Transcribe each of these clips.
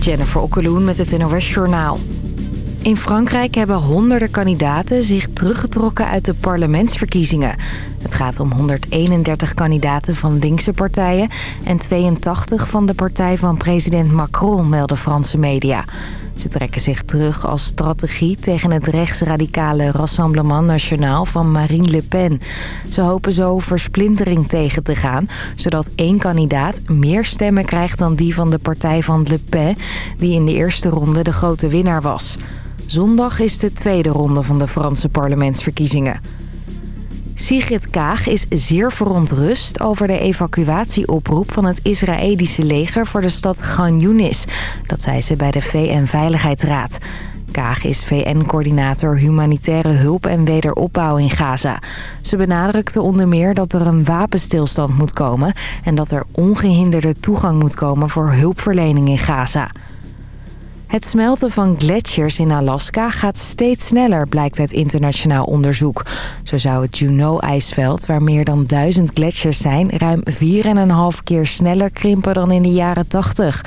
Jennifer Okkeloen met het NOS Journaal. In Frankrijk hebben honderden kandidaten zich teruggetrokken uit de parlementsverkiezingen. Het gaat om 131 kandidaten van linkse partijen... en 82 van de partij van president Macron, melden Franse media. Ze trekken zich terug als strategie tegen het rechtsradicale Rassemblement National van Marine Le Pen. Ze hopen zo versplintering tegen te gaan, zodat één kandidaat meer stemmen krijgt dan die van de partij van Le Pen, die in de eerste ronde de grote winnaar was. Zondag is de tweede ronde van de Franse parlementsverkiezingen. Sigrid Kaag is zeer verontrust over de evacuatieoproep van het Israëlische leger voor de stad Gan Yunis. Dat zei ze bij de VN-veiligheidsraad. Kaag is VN-coördinator humanitaire hulp en wederopbouw in Gaza. Ze benadrukte onder meer dat er een wapenstilstand moet komen... en dat er ongehinderde toegang moet komen voor hulpverlening in Gaza. Het smelten van gletsjers in Alaska gaat steeds sneller, blijkt uit internationaal onderzoek. Zo zou het Juneau-ijsveld, waar meer dan duizend gletsjers zijn... ruim 4,5 keer sneller krimpen dan in de jaren 80.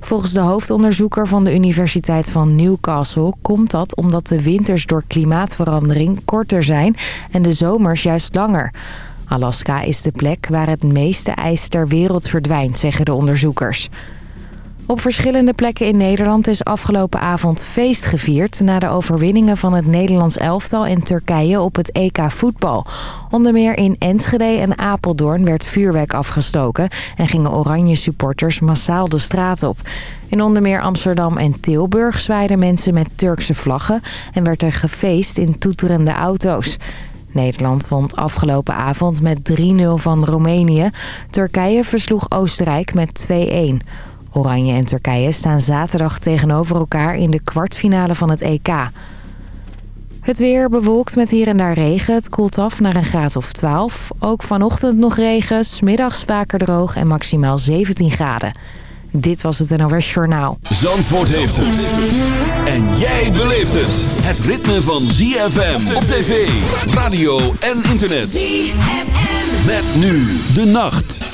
Volgens de hoofdonderzoeker van de Universiteit van Newcastle... komt dat omdat de winters door klimaatverandering korter zijn... en de zomers juist langer. Alaska is de plek waar het meeste ijs ter wereld verdwijnt, zeggen de onderzoekers. Op verschillende plekken in Nederland is afgelopen avond feest gevierd... na de overwinningen van het Nederlands elftal en Turkije op het EK voetbal. Onder meer in Enschede en Apeldoorn werd vuurwerk afgestoken... en gingen oranje supporters massaal de straat op. In onder meer Amsterdam en Tilburg zwaaiden mensen met Turkse vlaggen... en werd er gefeest in toeterende auto's. Nederland won afgelopen avond met 3-0 van Roemenië. Turkije versloeg Oostenrijk met 2-1. Oranje en Turkije staan zaterdag tegenover elkaar in de kwartfinale van het EK. Het weer bewolkt met hier en daar regen. Het koelt af naar een graad of 12. Ook vanochtend nog regen, smiddags vaker droog en maximaal 17 graden. Dit was het NOS Journaal. Zandvoort heeft het. En jij beleeft het. Het ritme van ZFM op tv, radio en internet. ZFM. Met nu de nacht.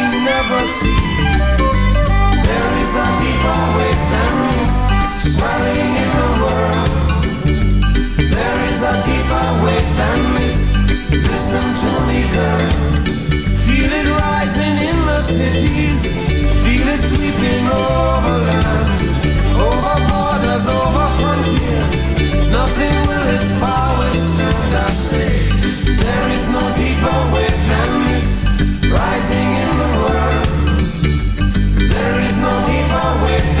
never see. There is a deeper way than this, swelling in the world. There is a deeper way than this. Listen to me, girl. Feel it rising in the cities. Feel it sweeping over land, over borders, over frontiers. Nothing will its power stand. I say, there is no deeper way than rising in the world. There is no deeper way.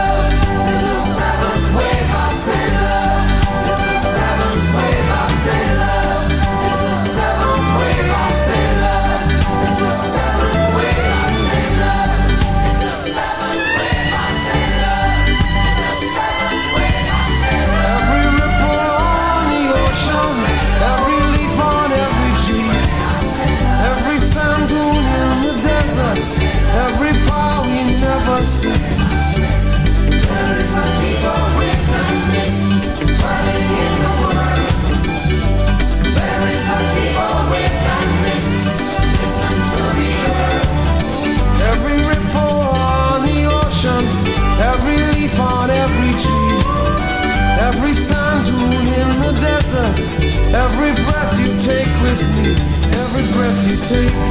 take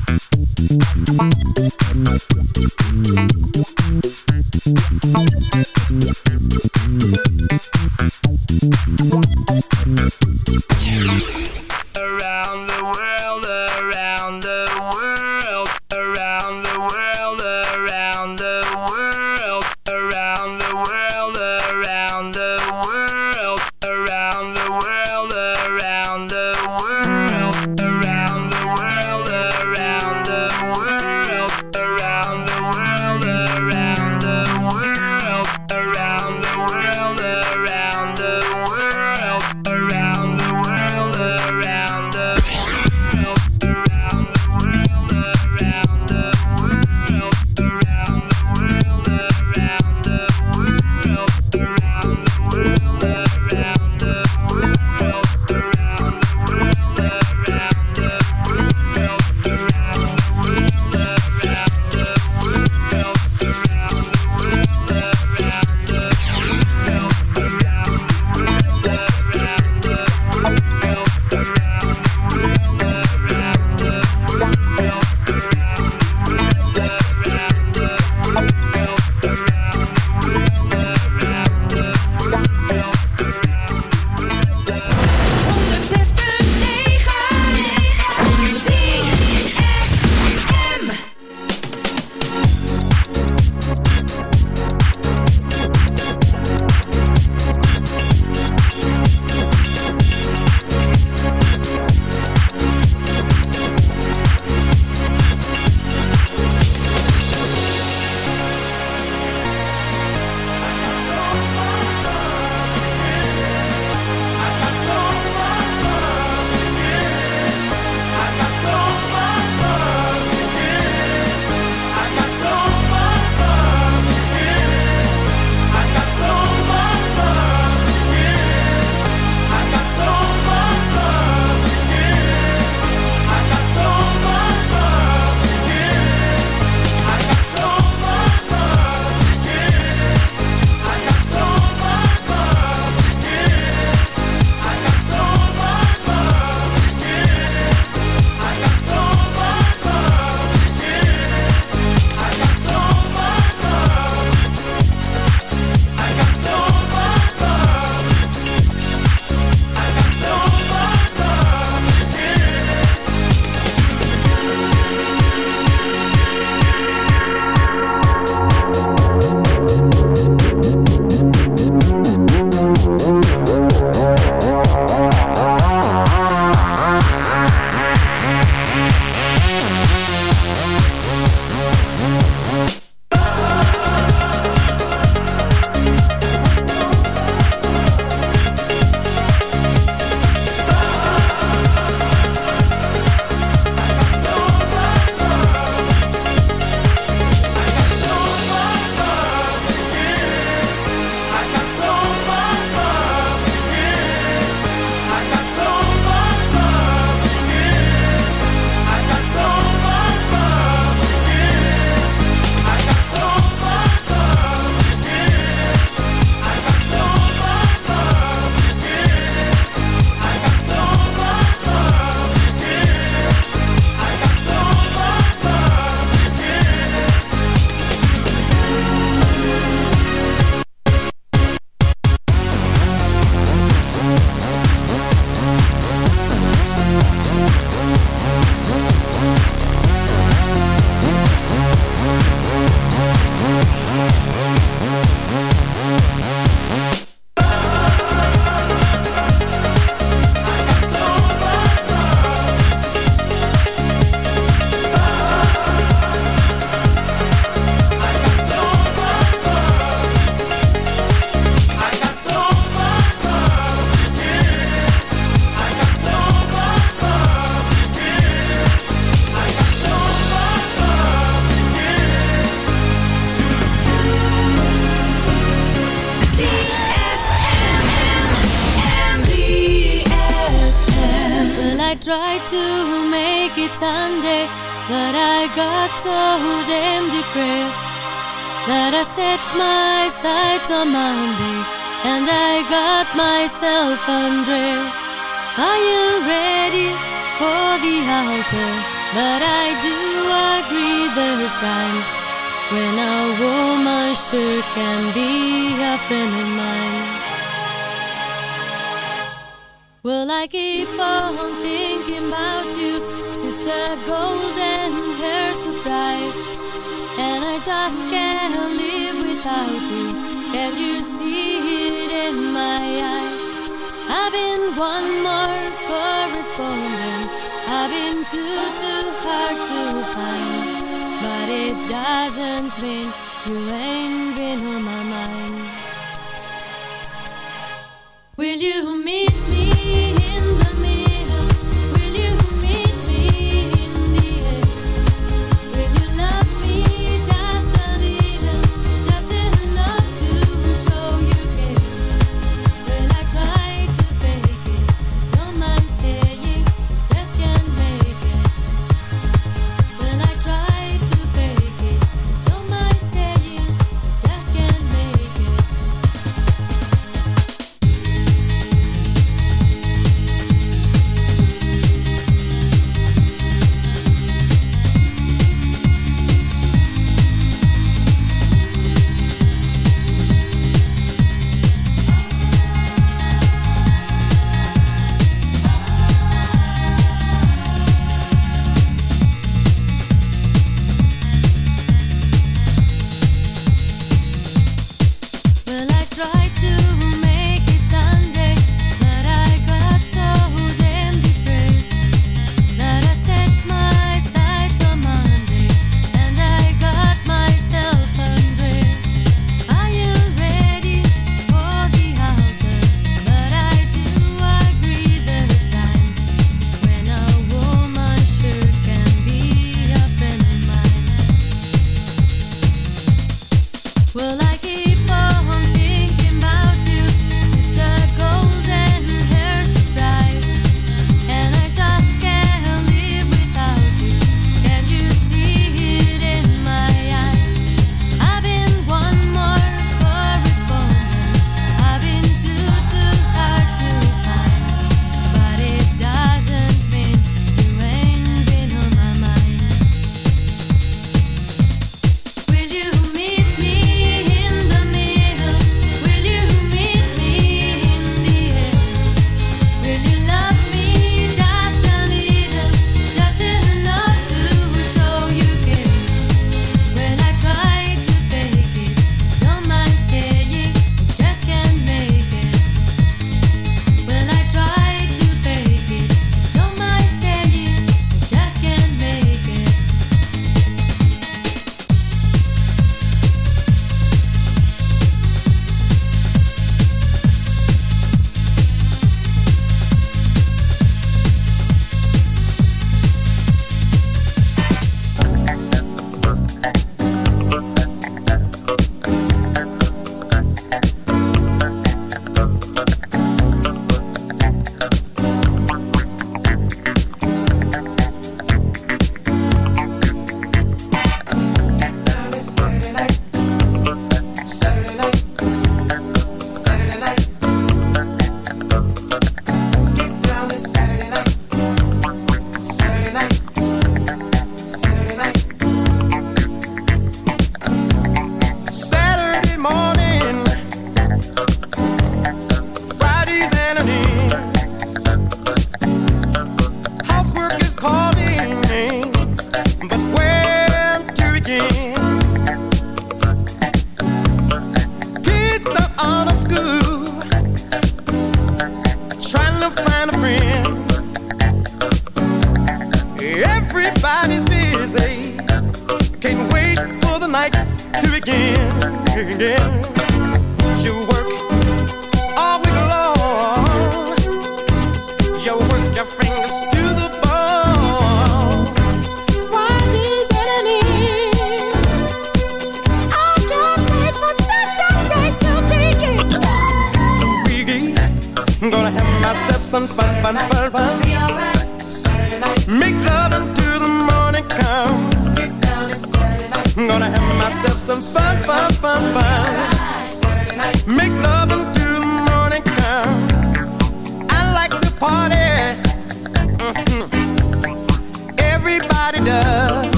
fun, fun, fun, fun. Make no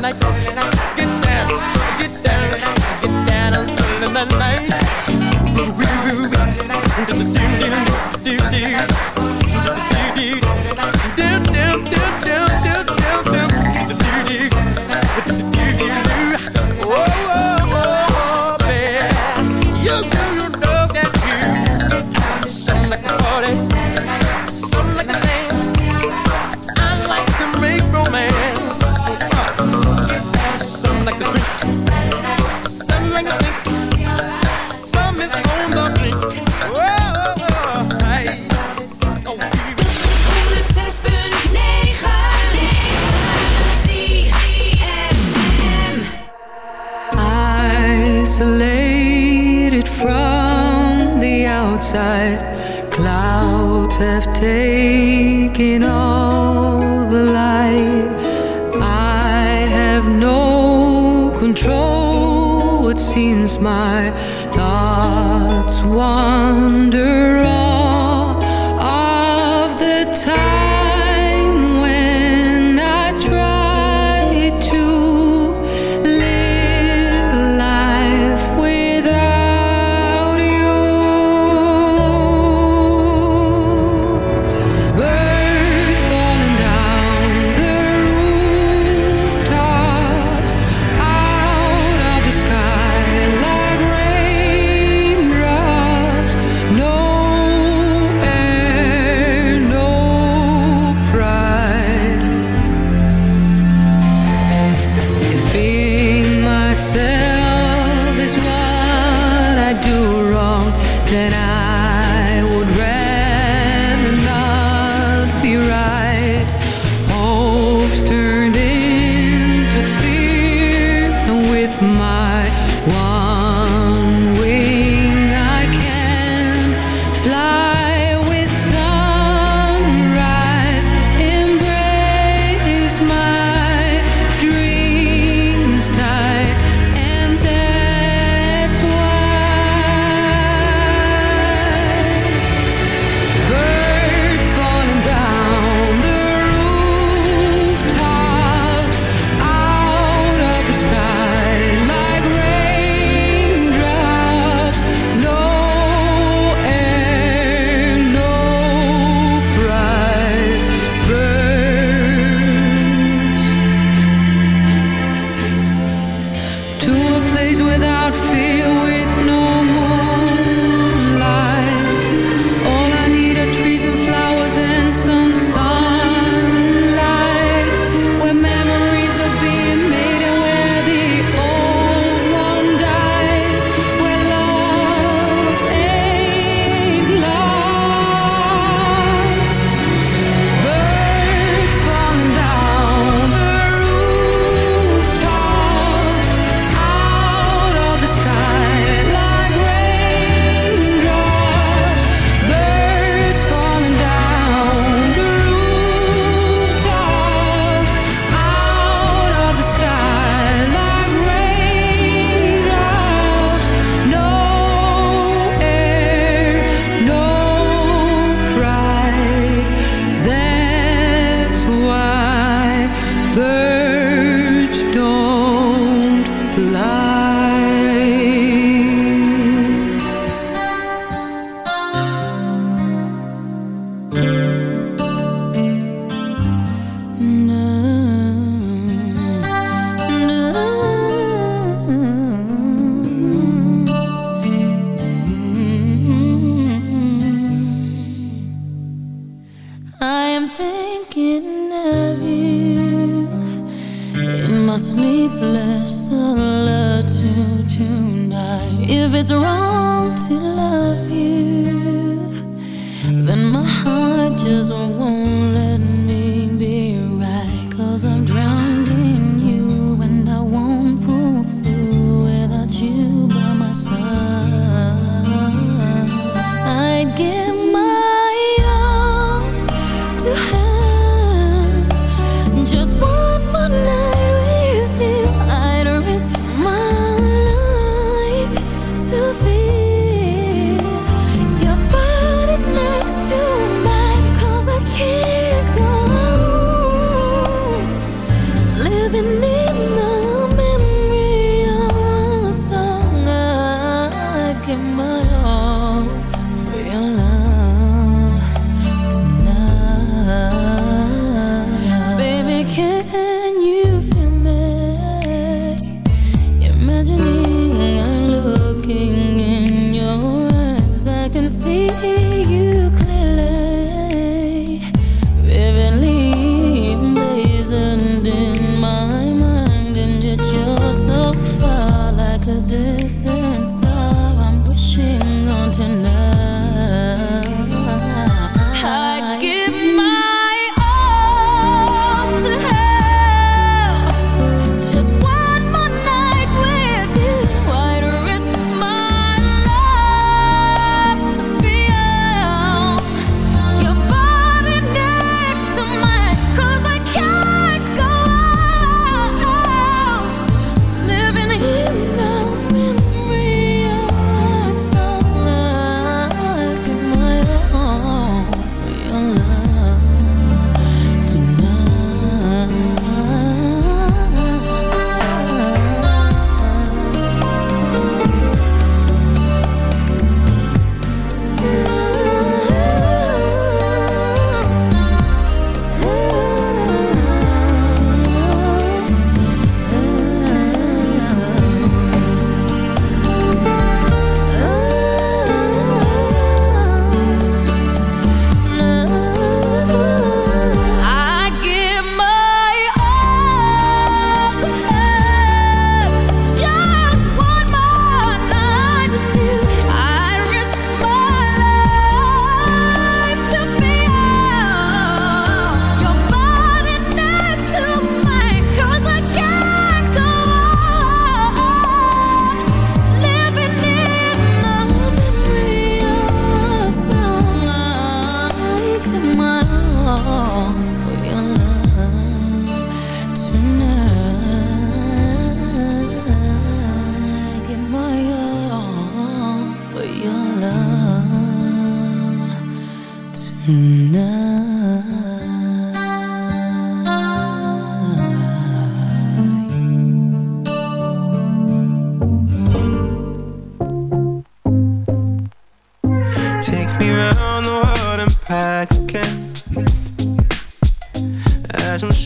night. Get down, get down, get down on Sunday night.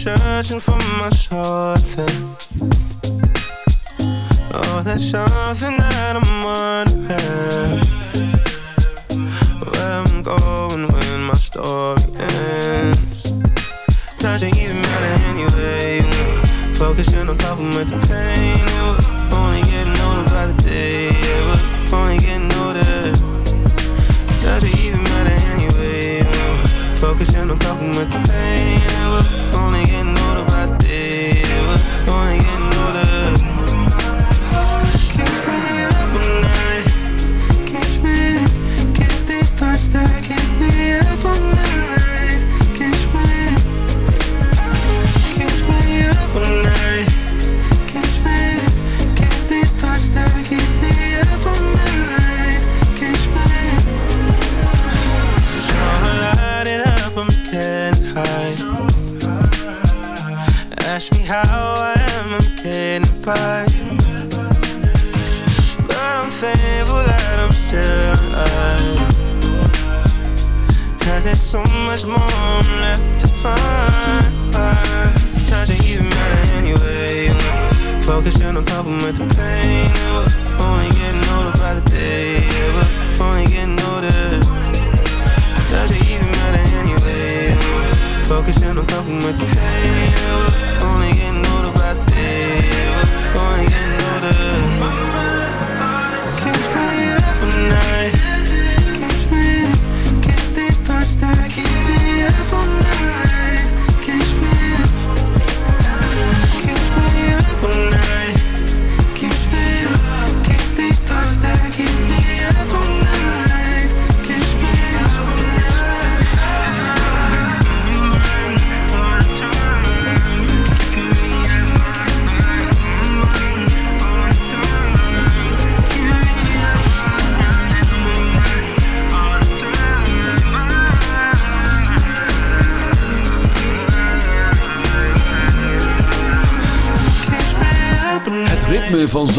searching for my something. Oh, there's something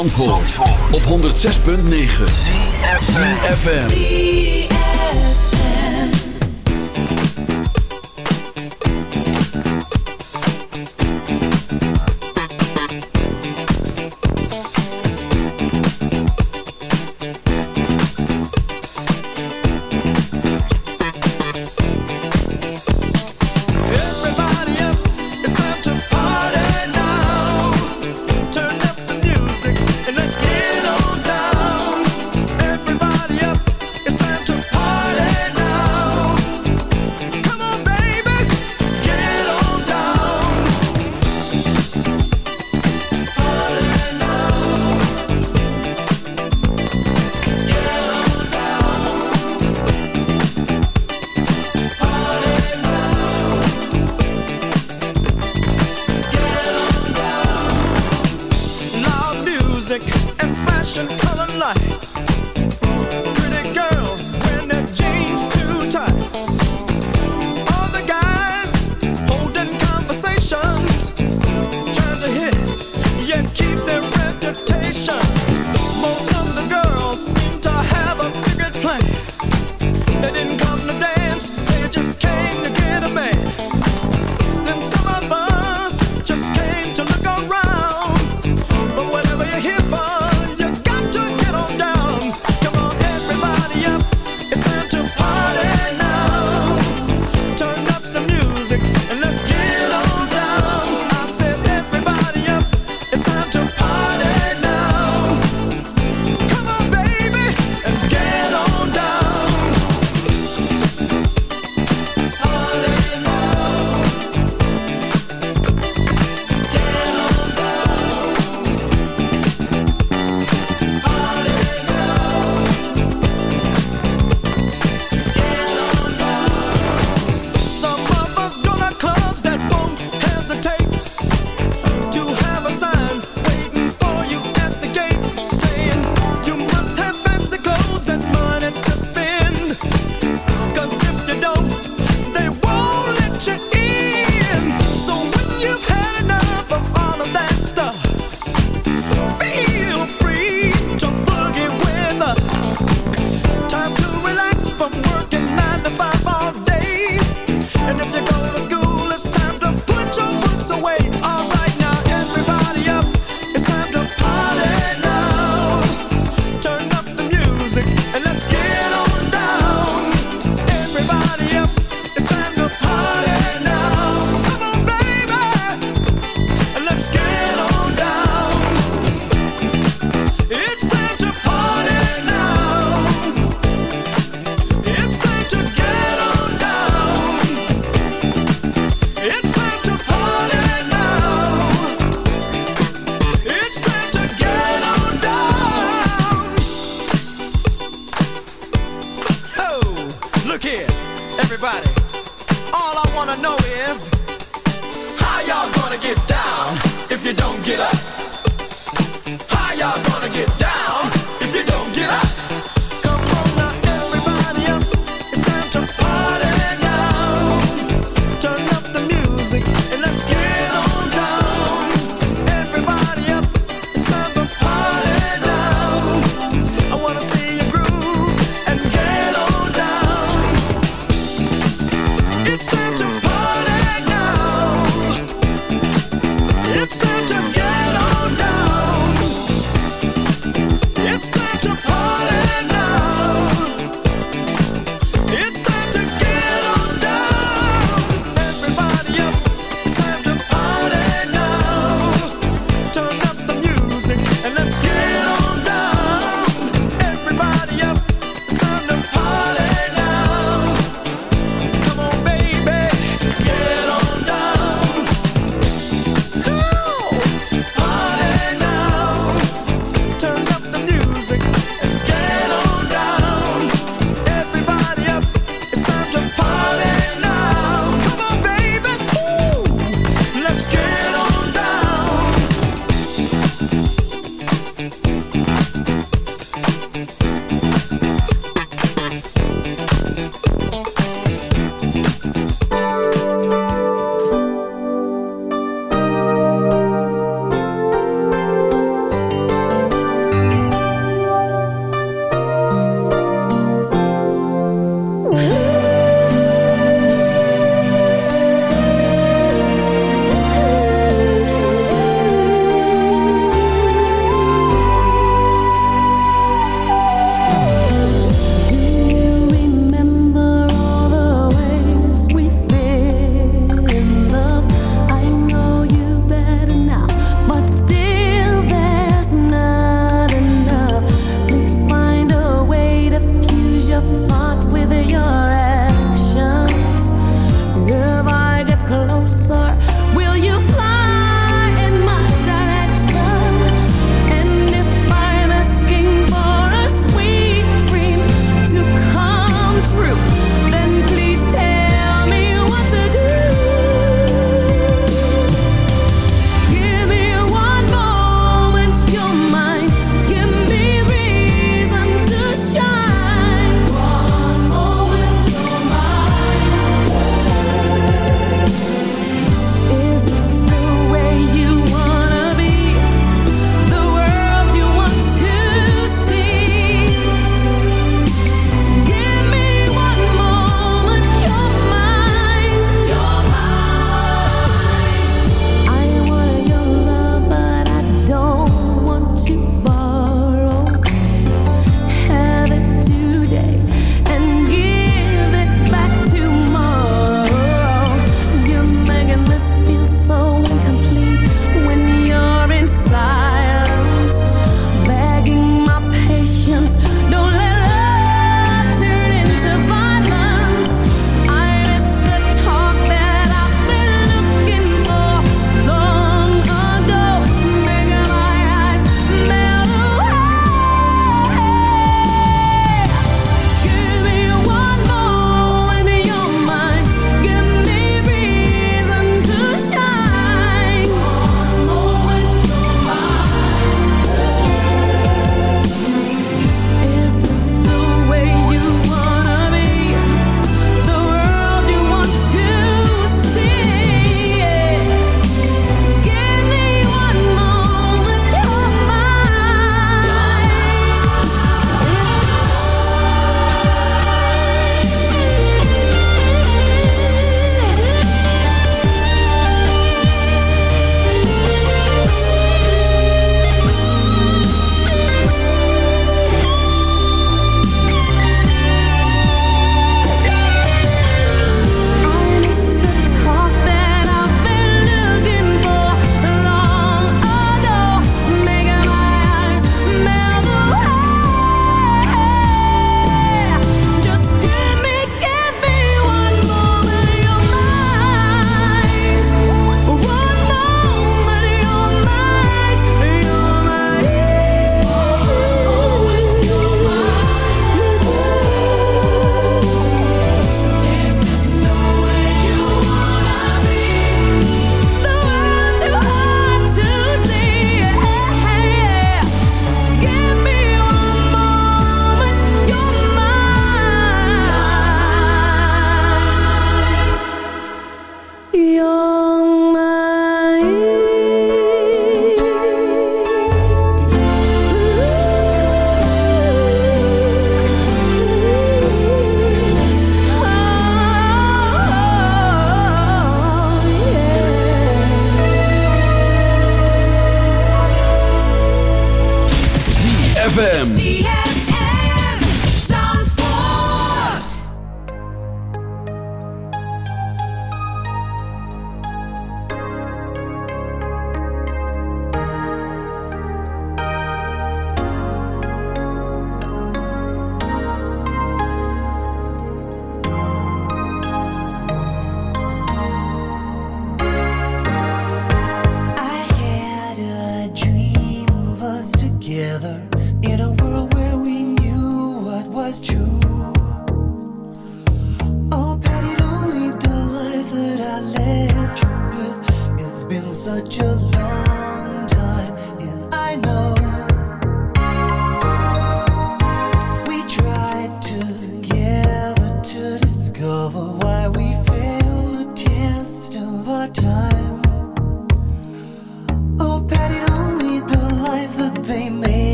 Op 106.9 CFM.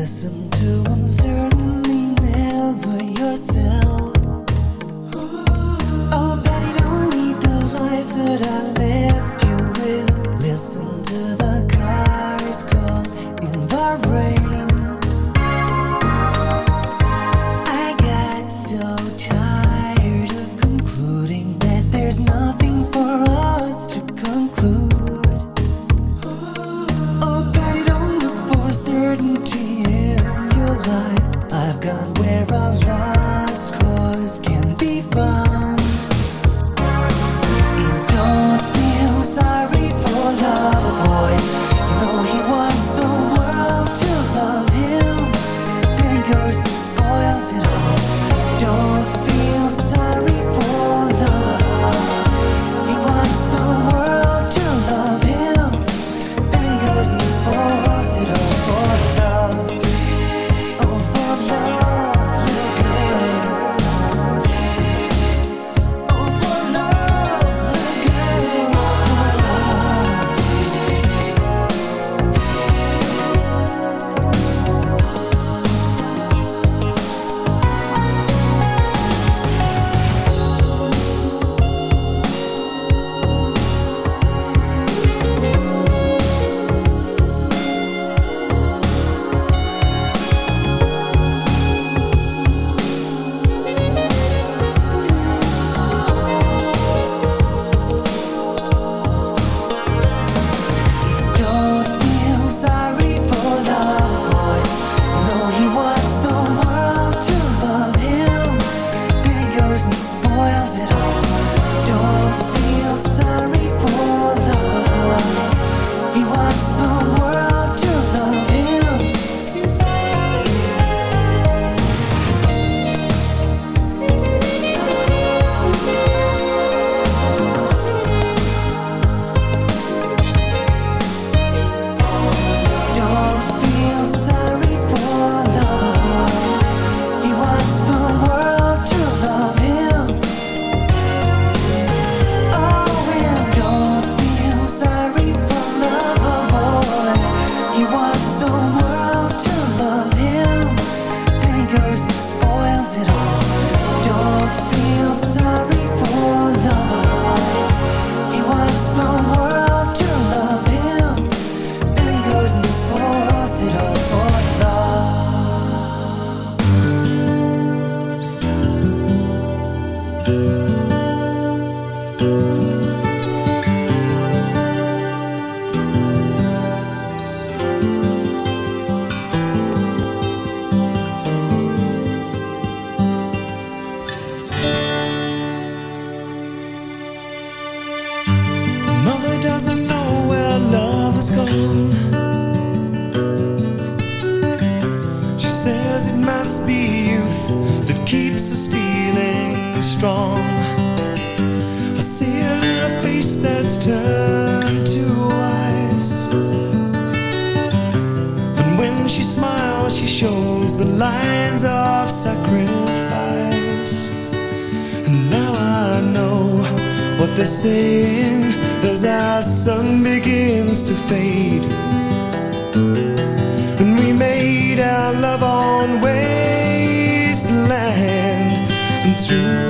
Listen to, and you